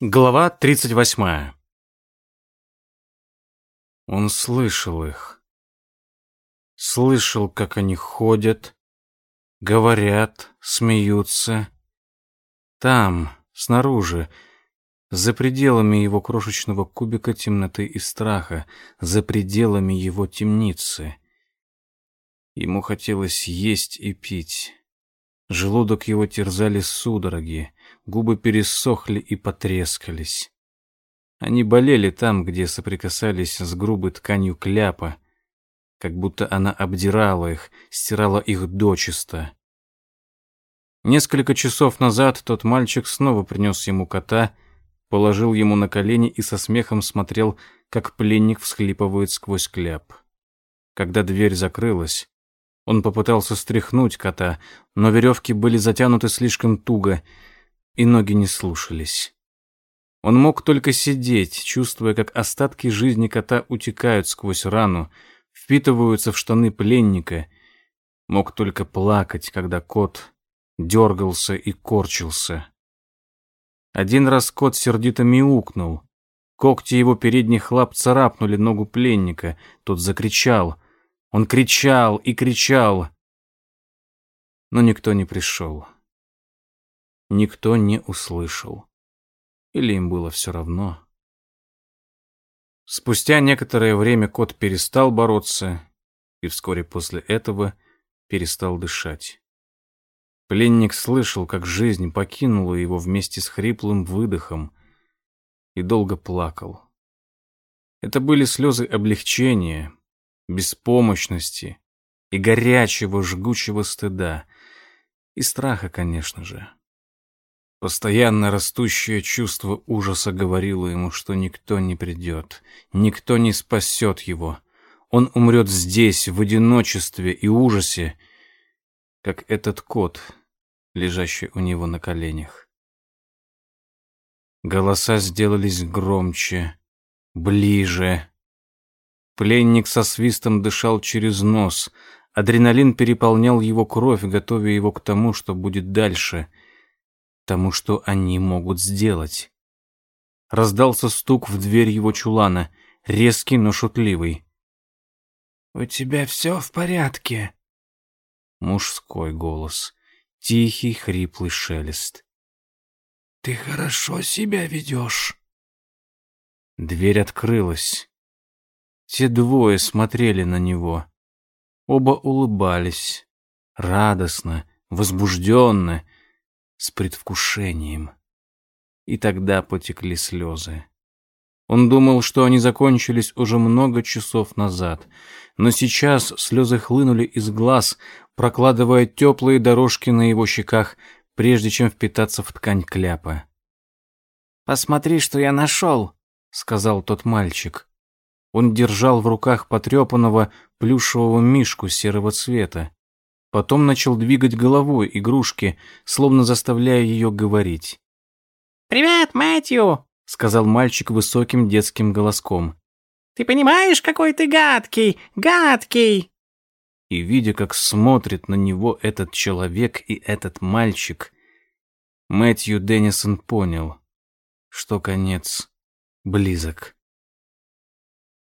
Глава 38. Он слышал их. Слышал, как они ходят, говорят, смеются. Там, снаружи, за пределами его крошечного кубика темноты и страха, за пределами его темницы. Ему хотелось есть и пить. Желудок его терзали судороги, губы пересохли и потрескались. Они болели там, где соприкасались с грубой тканью кляпа, как будто она обдирала их, стирала их дочисто. Несколько часов назад тот мальчик снова принес ему кота, положил ему на колени и со смехом смотрел, как пленник всхлипывает сквозь кляп. Когда дверь закрылась, он попытался стряхнуть кота, но веревки были затянуты слишком туго, и ноги не слушались. Он мог только сидеть, чувствуя, как остатки жизни кота утекают сквозь рану, впитываются в штаны пленника. Мог только плакать, когда кот дергался и корчился. Один раз кот сердито мяукнул. Когти его передних лап царапнули ногу пленника. Тот закричал. Он кричал и кричал. Но никто не пришел. Никто не услышал. Или им было все равно. Спустя некоторое время кот перестал бороться и вскоре после этого перестал дышать. Пленник слышал, как жизнь покинула его вместе с хриплым выдохом и долго плакал. Это были слезы облегчения, беспомощности и горячего жгучего стыда. И страха, конечно же. Постоянно растущее чувство ужаса говорило ему, что никто не придет, никто не спасет его. Он умрет здесь, в одиночестве и ужасе, как этот кот, лежащий у него на коленях. Голоса сделались громче, ближе. Пленник со свистом дышал через нос. Адреналин переполнял его кровь, готовя его к тому, что будет дальше, тому, что они могут сделать. Раздался стук в дверь его чулана, резкий, но шутливый. «У тебя все в порядке?» Мужской голос, тихий, хриплый шелест. «Ты хорошо себя ведешь?» Дверь открылась. Те двое смотрели на него. Оба улыбались. Радостно, возбужденно, с предвкушением. И тогда потекли слезы. Он думал, что они закончились уже много часов назад, но сейчас слезы хлынули из глаз, прокладывая теплые дорожки на его щеках, прежде чем впитаться в ткань кляпа. «Посмотри, что я нашел», — сказал тот мальчик. Он держал в руках потрепанного плюшевого мишку серого цвета. Потом начал двигать головой игрушки, словно заставляя ее говорить. «Привет, Мэтью!» — сказал мальчик высоким детским голоском. «Ты понимаешь, какой ты гадкий, гадкий!» И видя, как смотрит на него этот человек и этот мальчик, Мэтью Деннисон понял, что конец близок.